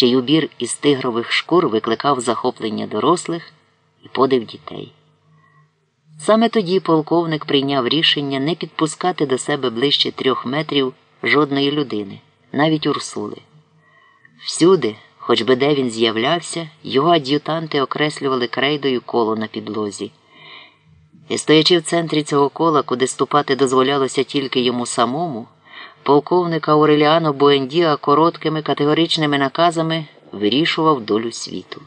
чий убір із тигрових шкур викликав захоплення дорослих і подив дітей. Саме тоді полковник прийняв рішення не підпускати до себе ближче трьох метрів жодної людини, навіть Урсули. Всюди, хоч би де він з'являвся, його ад'ютанти окреслювали крейдою коло на підлозі. І стоячи в центрі цього кола, куди ступати дозволялося тільки йому самому, полковник Ауреліано Буендіа короткими категоричними наказами вирішував долю світу.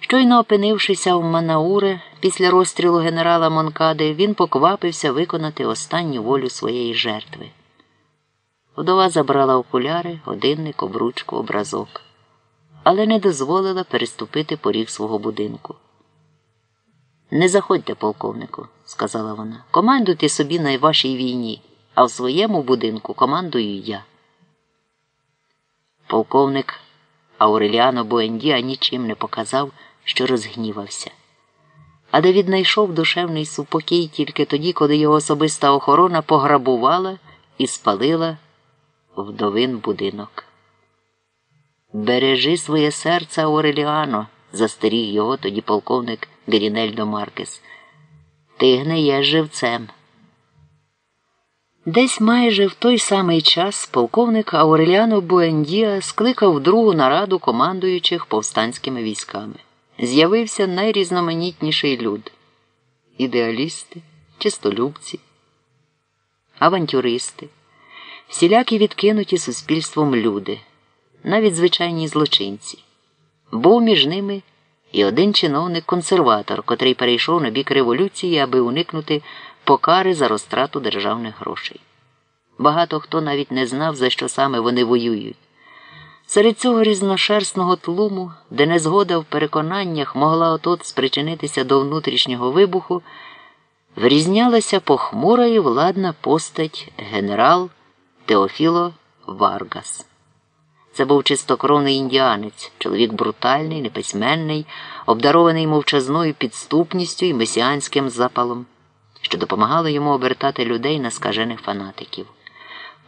Щойно опинившися в Манауре після розстрілу генерала Монкади, він поквапився виконати останню волю своєї жертви. Вдова забрала окуляри, годинник, обручку, образок, але не дозволила переступити поріг свого будинку. Не заходьте, полковнику, сказала вона. Командуйте собі на вашій війні, а в своєму будинку командую я. Полковник Ауреліано Буендіа нічим не показав, що розгнівався. А де віднайшов душевний супокій тільки тоді, коли його особиста охорона пограбувала і спалила вдовин будинок. Бережи своє серце, Ауреліано, застеріг його тоді полковник Герінельдо Маркес. Ти гниєш живцем. Десь майже в той самий час полковник Ауреліано Буендіа скликав другу нараду командуючих повстанськими військами. З'явився найрізноманітніший люд ідеалісти, чистолюбці, авантюристи, всілякі відкинуті суспільством люди, навіть звичайні злочинці. Був між ними і один чиновник-консерватор, котрий перейшов на бік революції, аби уникнути покари за розтрату державних грошей. Багато хто навіть не знав, за що саме вони воюють. Серед цього різношерстного тлуму, де незгода в переконаннях могла отот спричинитися до внутрішнього вибуху, врізнялася похмура і владна постать генерал Теофіло Варгас. Це був чистокровний індіанець, чоловік брутальний, неписьменний, обдарований мовчазною підступністю і месіанським запалом, що допомагало йому обертати людей на скажених фанатиків.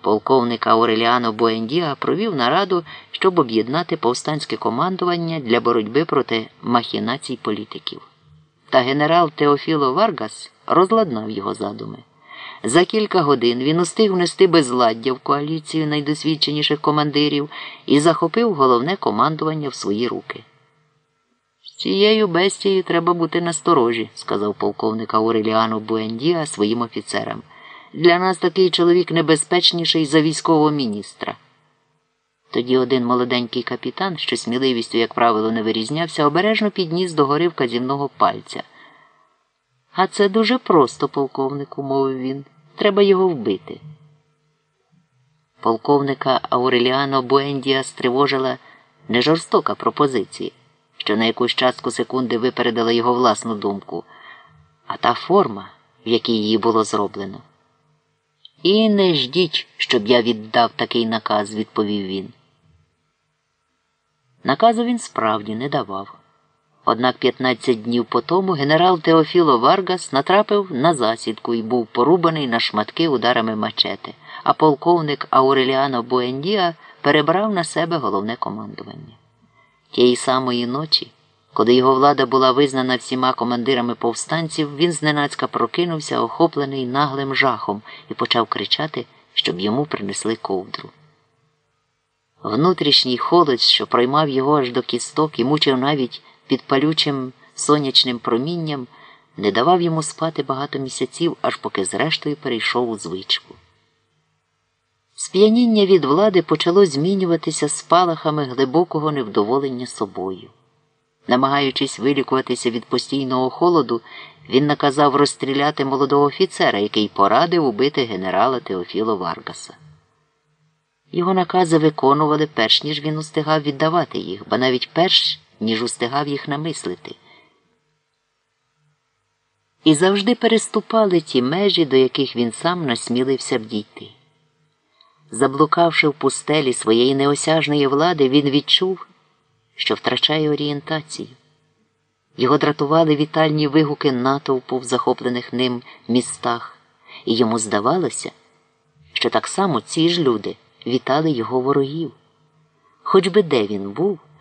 Полковник Ауреліано Буендіа провів нараду, щоб об'єднати повстанське командування для боротьби проти махінацій політиків. Та генерал Теофіло Варгас розладнав його задуми. За кілька годин він устиг внести безладдя в коаліцію найдосвідченіших командирів і захопив головне командування в свої руки. Цією бестією треба бути насторожі, сказав полковник Ауреліано Буендіа своїм офіцерам. Для нас такий чоловік небезпечніший за військового міністра. Тоді один молоденький капітан, що сміливістю, як правило, не вирізнявся, обережно підніс до гори вказівного пальця. А це дуже просто, полковнику, мовив він. Треба його вбити. Полковника Ауреліано Буендія стривожила не жорстока пропозиція, що на якусь частку секунди випередила його власну думку, а та форма, в якій її було зроблено. І не ждіть, щоб я віддав такий наказ, відповів він. Наказу він справді не давав. Однак 15 днів по тому генерал Теофіло Варгас натрапив на засідку і був порубаний на шматки ударами мачети, а полковник Ауреліано Буендіа перебрав на себе головне командування. Тієї самої ночі, коли його влада була визнана всіма командирами повстанців, він зненацька прокинувся, охоплений наглим жахом, і почав кричати, щоб йому принесли ковдру. Внутрішній холод, що проймав його аж до кісток і мучив навіть під палючим сонячним промінням, не давав йому спати багато місяців, аж поки зрештою перейшов у звичку. Сп'яніння від влади почало змінюватися спалахами глибокого невдоволення собою. Намагаючись вилікуватися від постійного холоду, він наказав розстріляти молодого офіцера, який порадив убити генерала Теофіло Варгаса. Його накази виконували перш ніж він устигав віддавати їх, ба навіть перш ніж устигав їх намислити. І завжди переступали ті межі, до яких він сам насмілився б дійти. Заблукавши в пустелі своєї неосяжної влади, він відчув, що втрачає орієнтацію. Його дратували вітальні вигуки натовпу в захоплених ним містах, і йому здавалося, що так само ці ж люди вітали його ворогів. Хоч би де він був,